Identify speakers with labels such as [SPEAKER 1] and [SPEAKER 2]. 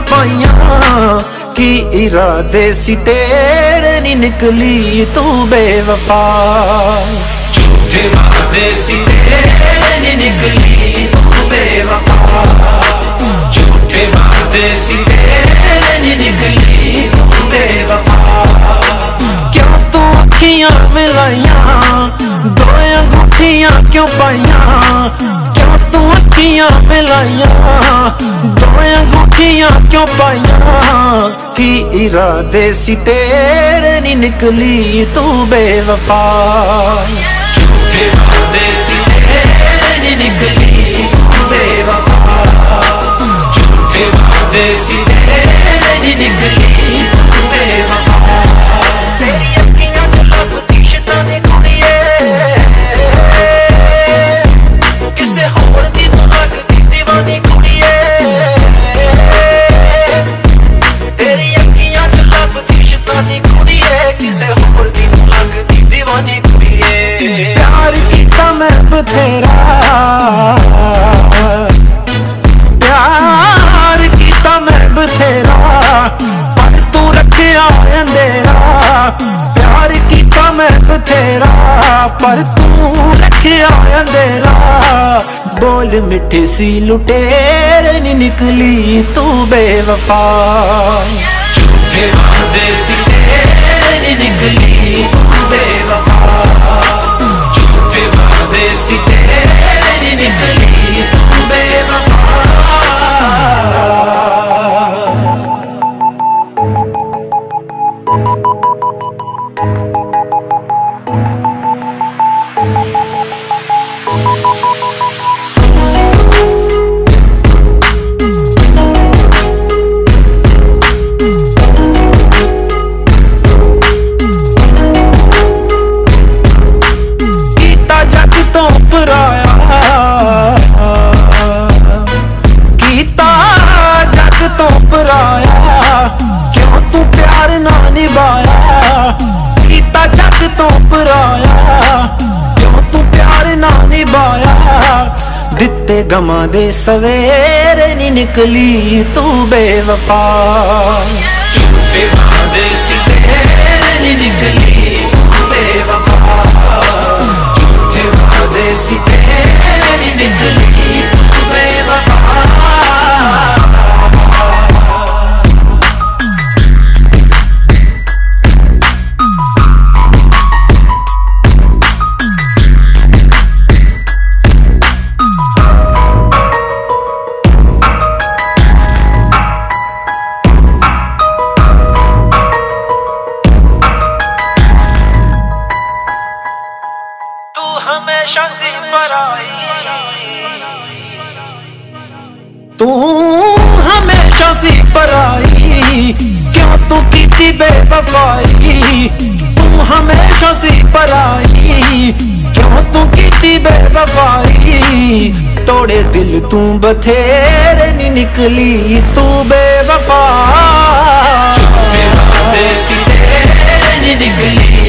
[SPEAKER 1] ਪਾਈਆਂ, ਕੀ ਇਰਾਦੇ ਸੀ ਤੇਰੇ ਨੀ ਨਿਕਲੀ ਤੂੰ ਬੇਵਫਾ?
[SPEAKER 2] ਝੂਠੇ ਵਾਦੇ ਸੀ ਤੇਰੇ ਨੀ ਨਿਕਲੀ ਤੂੰ ਬੇਵਫਾ? ਝੂਠੇ ਵਾਦੇ ਸੀ ਤੇਰੇ ਨੀ ਨਿਕਲੀ ਤੂੰ ਬੇਵਫਾ?
[SPEAKER 1] ਕਿਉਂ ਤੂੰ ਅੱਖੀਆਂ ਮਿਲਾਈਆਂ? ਦੋਆਂ ਗੁੱਠੀਆਂ ਕਿਉਂ ਪਾਈਆਂ? ਅੱਖੀਆਂ ਮਿਲਾਈਆਂ ਦੋਆਂ ਗੁੱਠੀਆਂ ਕਿਉਂ ਪਾਈਆਂ? ਕੀ ਇਰਾਦੇ ਸੀ ਤੇਰੇ ਨੀ ਨਿਕਲੀ ਤੂੰ ਬੇਵਫਾ? ਪਰ ਤੂੰ ਰੱਖਿਆ ਅੰਧੇਰਾ। ਪਿਆਰ ਕੀਤਾ ਮੈਂ ਬਥੇਰਾ ਪਰ ਤੂੰ ਰੱਖਿਆ ਅੰਧੇਰਾ। ਬੋਲ ਮਿੱਠੀ ਸੀ, ਲੁਟੇਰ ਨੀ ਨਿਕਲੀ ਤੂੰ ਬੇਵਫਾ।
[SPEAKER 2] ਝੂਠੇ ਵਾਦੇ ਸੀ, ਤੇਰੇ ਨੀ ਨਿਕਲੀ ਤੂੰ ਬੇਵਫਾ।
[SPEAKER 1] ਦਿੱਤੇ ਗਮਾਂ ਦੇ ਸਵੇਰ ਨਹੀਂ ਨਿਕਲੀ ਤੂੰ ਬੇਵਫਾ।
[SPEAKER 2] ਝੂਠੇ ਵਾਦੇ
[SPEAKER 1] ਹਮੇਸ਼ਾ ਸੀ ਪਰਾਈ ਤੂੰ ਹਮੇਸ਼ਾ ਸੀ ਪਰਾਈ ਕਿਉਂ ਤੂੰ ਕੀਤੀ ਬੇਵਫਾਈ? ਤੂੰ ਹਮੇਸ਼ਾ ਸੀ ਪਰਾਈ ਕਿਉਂ ਤੂੰ ਕੀਤੀ ਬੇਵਫਾਈ? ਤੋੜੇ ਦਿਲ ਤੂੰ ਬਥੇਰੇ ਨਹੀਂ ਨਿਕਲੀ। ਤੂੰ ਬੇਵਫਾ।
[SPEAKER 2] ਝੂਠੇ ਵਾਦੇ ਸੀ ਤੇਰੇ ਨੀ ਨਿਕਲੀ।